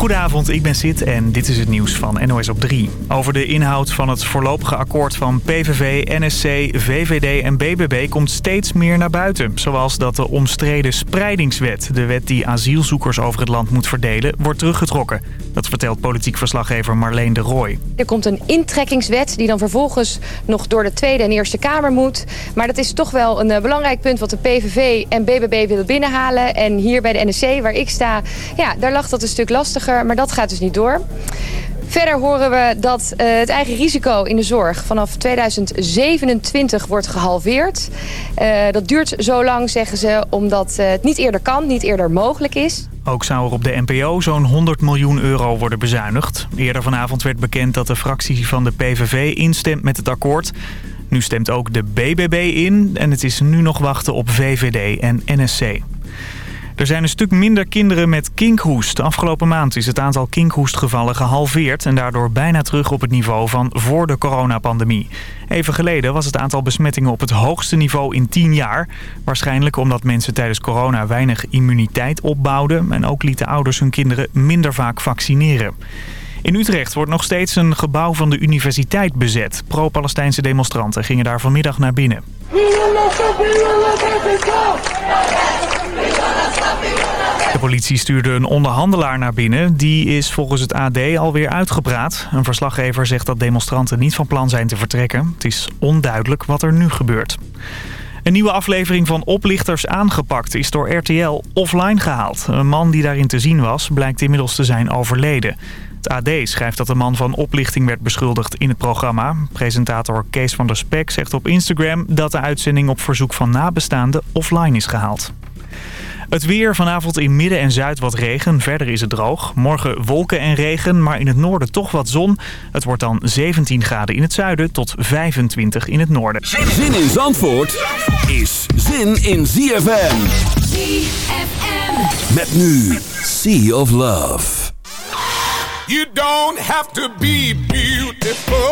Goedenavond, ik ben Sid en dit is het nieuws van NOS op 3. Over de inhoud van het voorlopige akkoord van PVV, NSC, VVD en BBB komt steeds meer naar buiten. Zoals dat de omstreden spreidingswet, de wet die asielzoekers over het land moet verdelen, wordt teruggetrokken. Dat vertelt politiek verslaggever Marleen de Rooij. Er komt een intrekkingswet die dan vervolgens nog door de Tweede en Eerste Kamer moet. Maar dat is toch wel een eh, belangrijk punt wat de PVV en BBB willen binnenhalen. En hier bij de NSC, waar ik sta, ja, daar lag dat een stuk lastiger. Maar dat gaat dus niet door. Verder horen we dat uh, het eigen risico in de zorg vanaf 2027 wordt gehalveerd. Uh, dat duurt zo lang, zeggen ze, omdat uh, het niet eerder kan, niet eerder mogelijk is. Ook zou er op de NPO zo'n 100 miljoen euro worden bezuinigd. Eerder vanavond werd bekend dat de fractie van de PVV instemt met het akkoord. Nu stemt ook de BBB in en het is nu nog wachten op VVD en NSC. Er zijn een stuk minder kinderen met kinkhoest. Afgelopen maand is het aantal kinkhoestgevallen gehalveerd... en daardoor bijna terug op het niveau van voor de coronapandemie. Even geleden was het aantal besmettingen op het hoogste niveau in 10 jaar. Waarschijnlijk omdat mensen tijdens corona weinig immuniteit opbouwden... en ook lieten ouders hun kinderen minder vaak vaccineren. In Utrecht wordt nog steeds een gebouw van de universiteit bezet. Pro-Palestijnse demonstranten gingen daar vanmiddag naar binnen. De politie stuurde een onderhandelaar naar binnen. Die is volgens het AD alweer uitgepraat. Een verslaggever zegt dat demonstranten niet van plan zijn te vertrekken. Het is onduidelijk wat er nu gebeurt. Een nieuwe aflevering van Oplichters aangepakt is door RTL offline gehaald. Een man die daarin te zien was blijkt inmiddels te zijn overleden. Het AD schrijft dat de man van oplichting werd beschuldigd in het programma. Presentator Kees van der Spek zegt op Instagram dat de uitzending op verzoek van nabestaanden offline is gehaald. Het weer vanavond in midden en zuid wat regen. Verder is het droog. Morgen wolken en regen, maar in het noorden toch wat zon. Het wordt dan 17 graden in het zuiden tot 25 in het noorden. Zin in Zandvoort is zin in ZFM. ZFM. Met nu Sea of Love. You don't have to be beautiful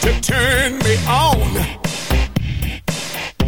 to turn me on.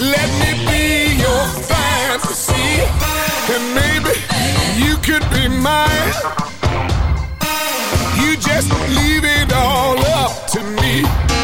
Let me be your fantasy, and maybe you could be mine. You just leave it all up to me.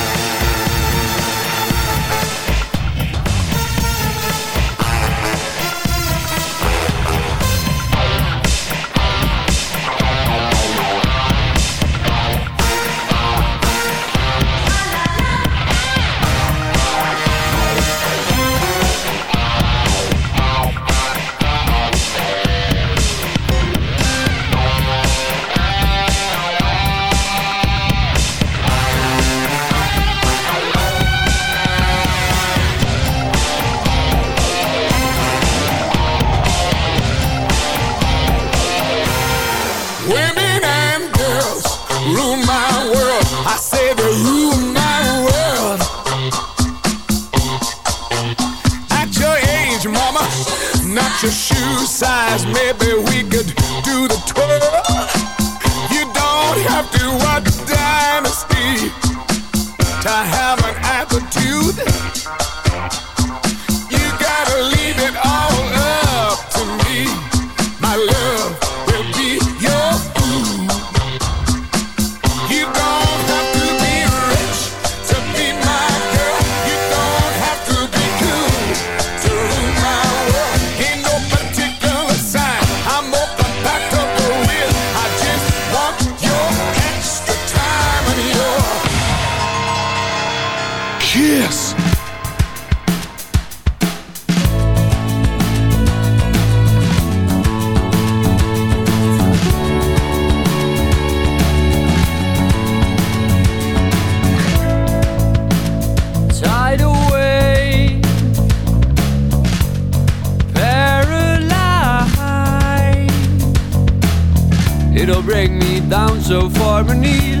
Kiss. It'll bring me down so far beneath.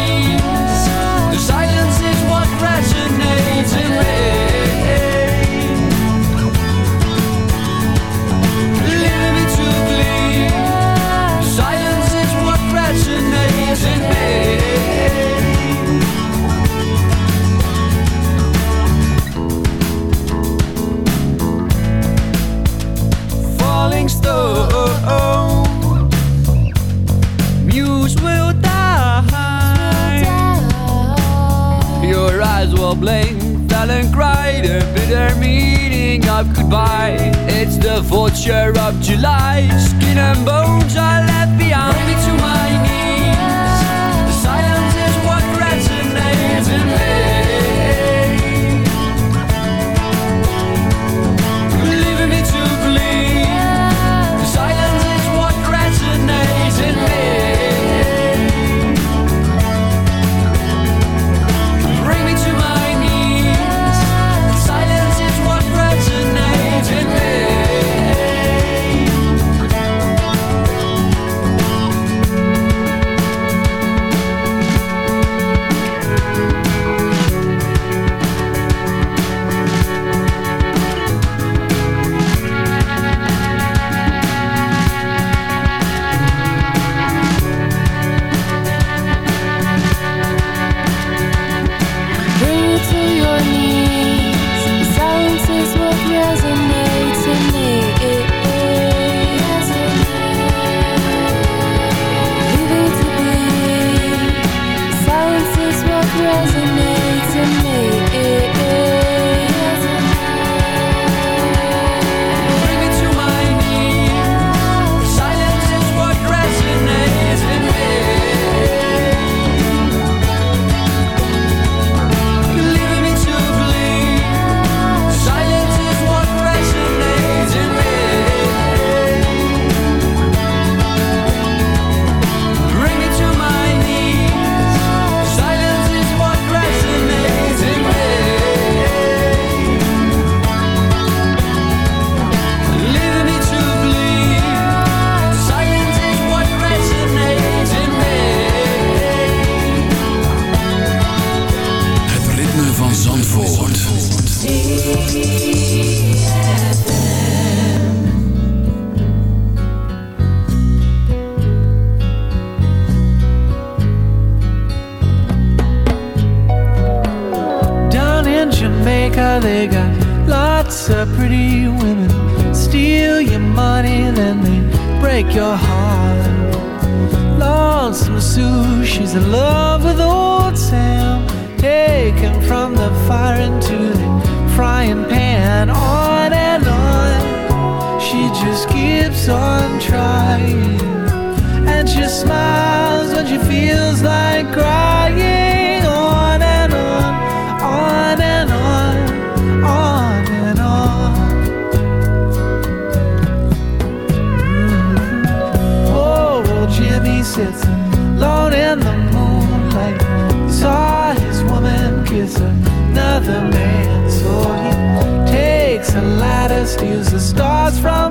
probleem fell and cried a bitter meaning of goodbye. It's the vulture of July, skin and bones are left behind. Bring me to my knees. just keeps on trying. And she smiles when she feels like crying. On and on, on and on, on and on. Mm-hmm. Oh, Jimmy sits alone in the moonlight. He saw his woman kiss another man, so he takes a ladder, steals the stars from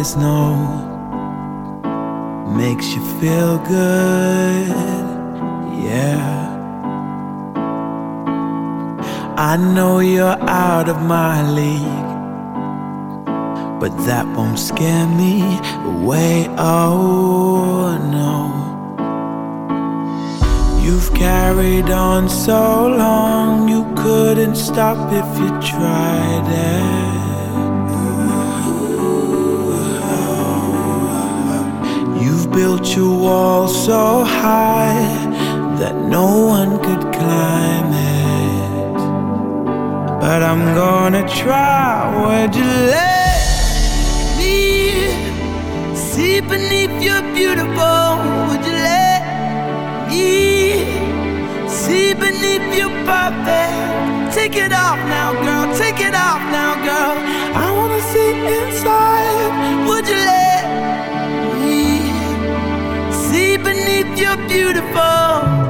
it's not love.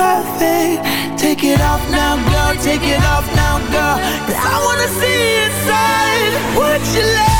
perfect. Take it off now, girl, take it off now, girl. Cause I wanna see inside what you love.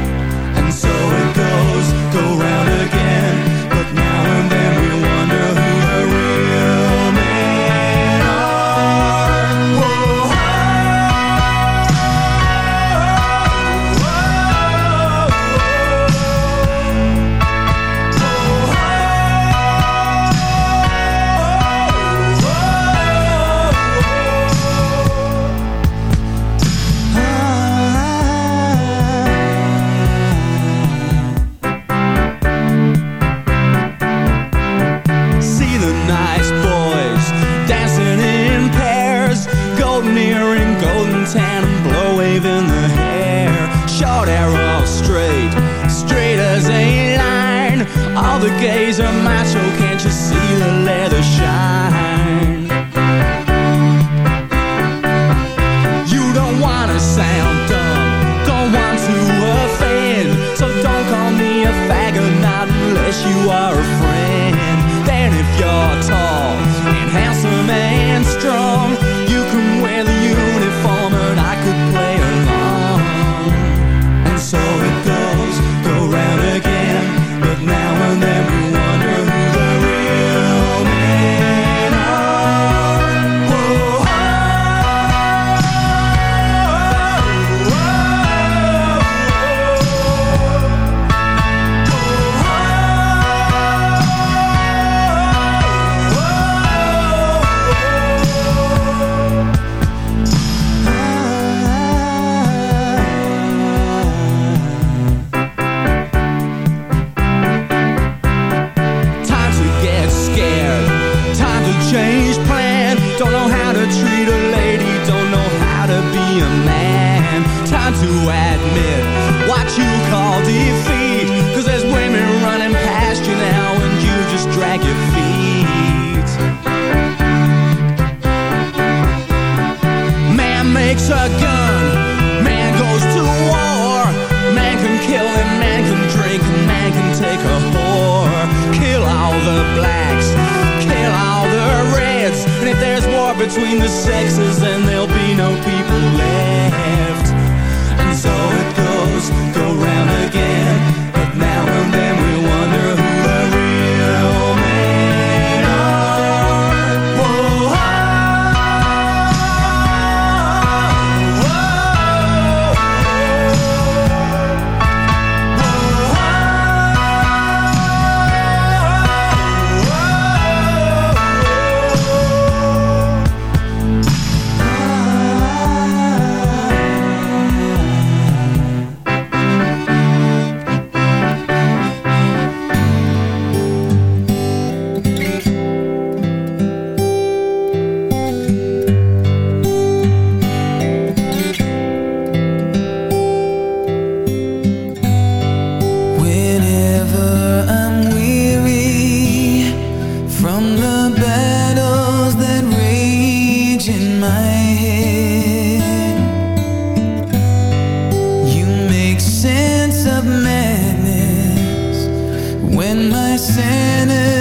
and my sanity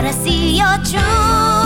But I see your true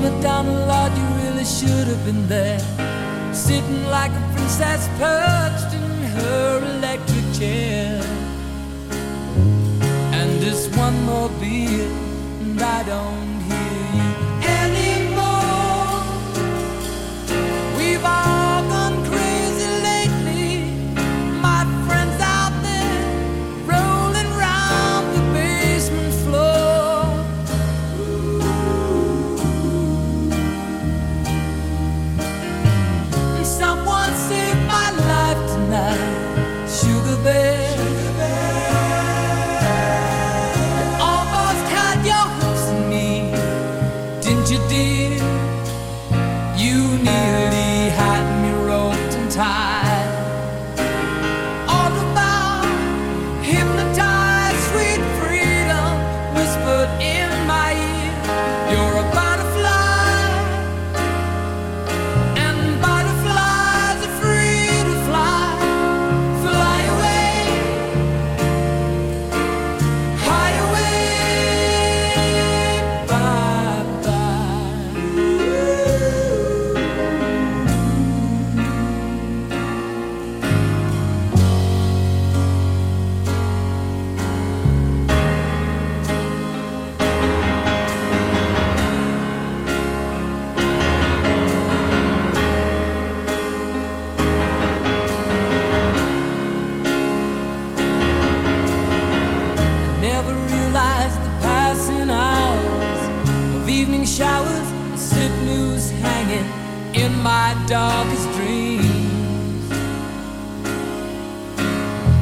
The down a lot, you really should have been there. Sitting like a princess perched in her electric chair. And this one more beer, and I don't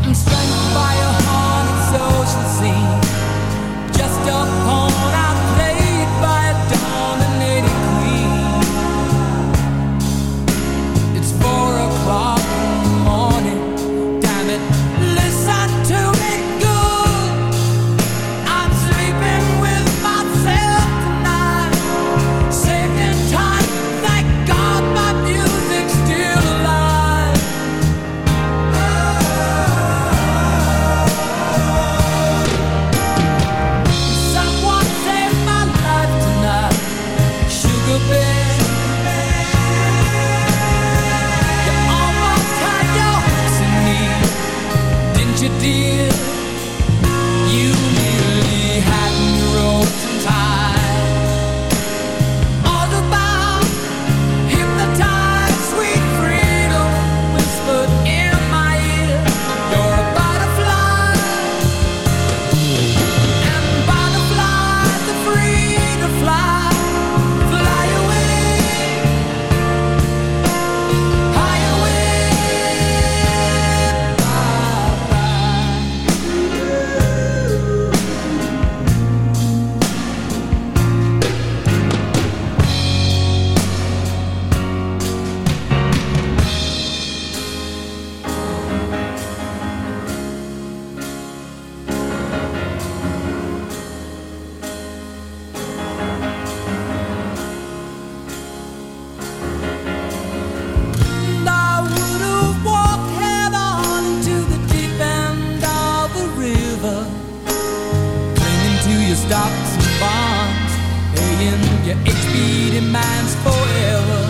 I'm strength by a haunted social scene. Your itch beating minds forever.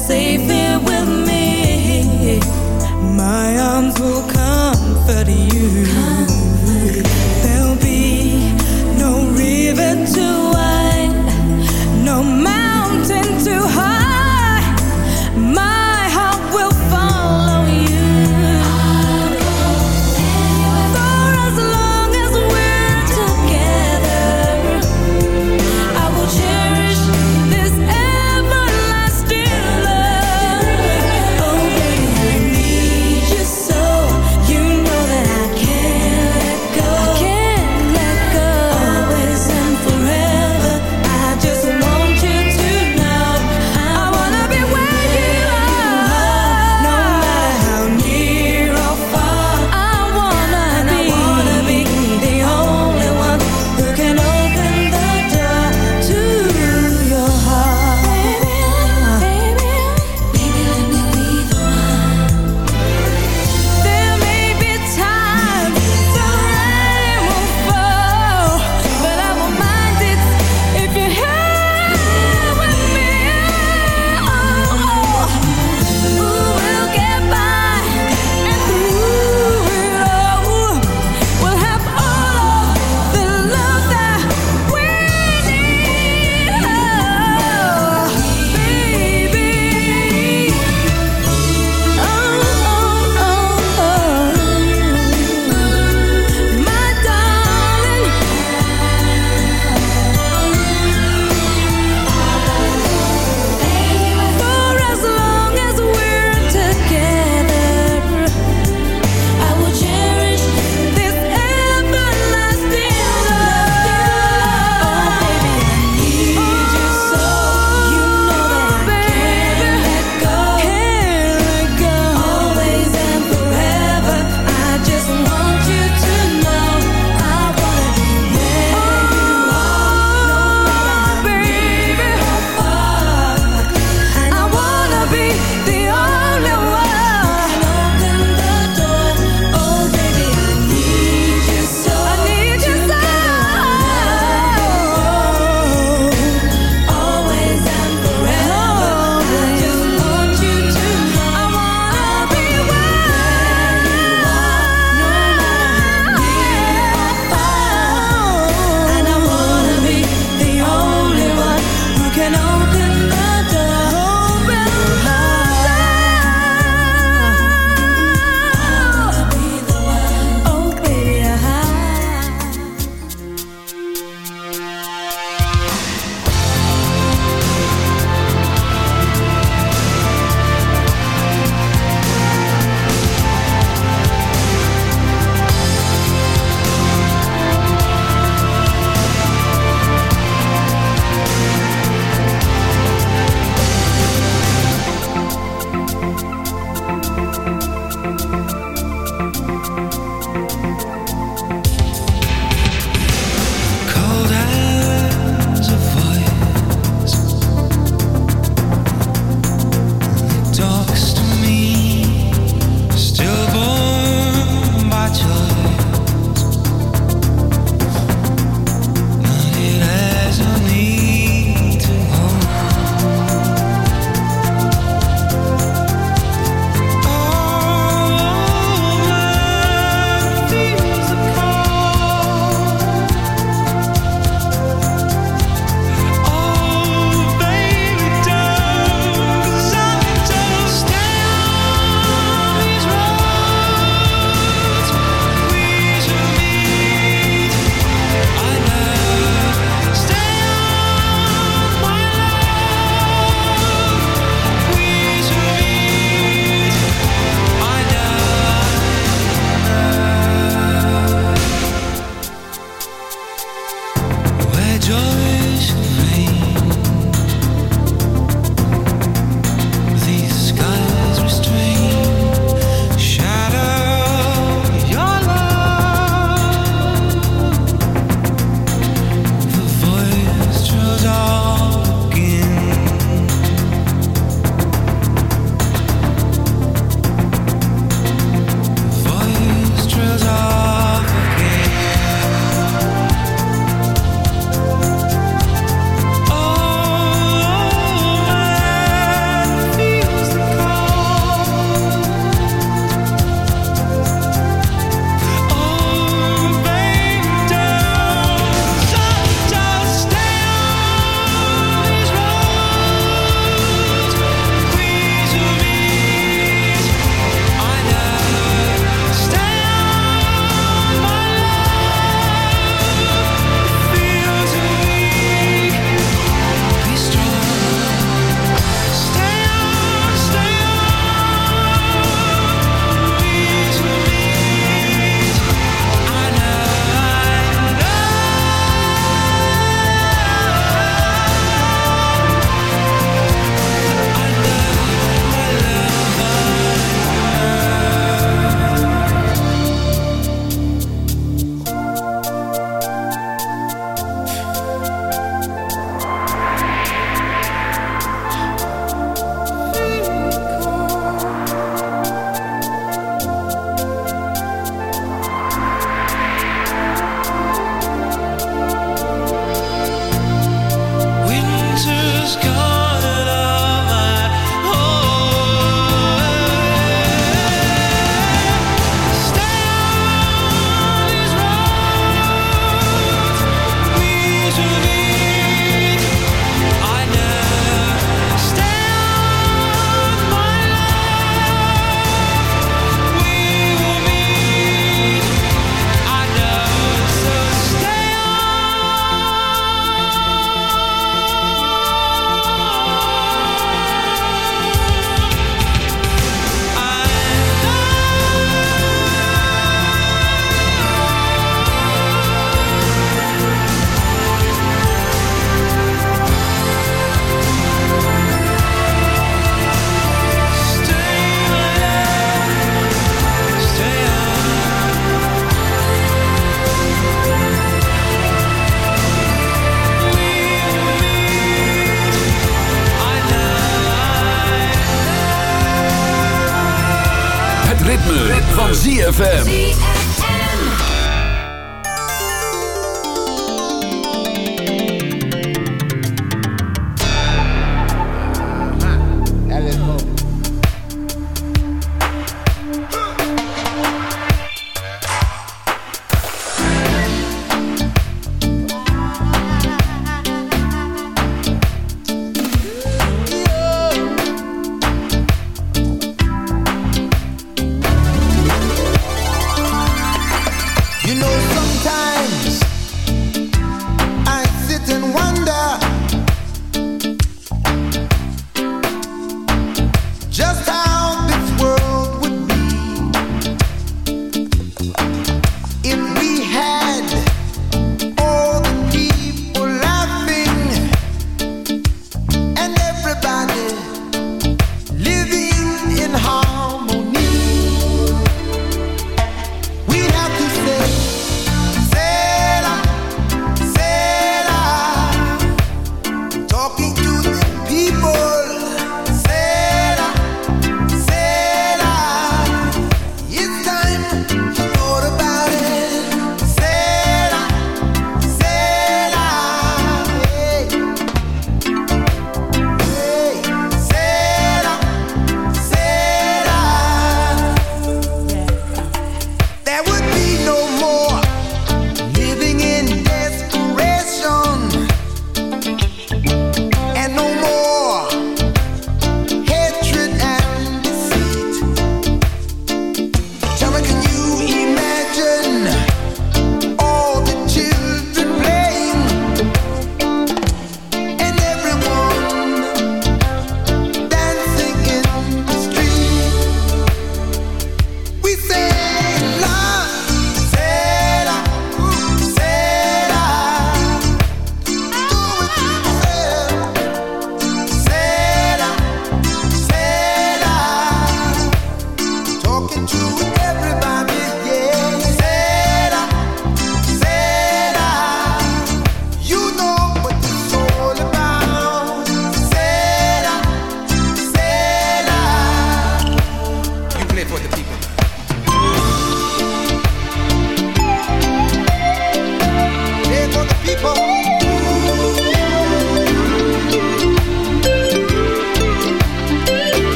safe here with me.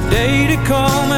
the day to come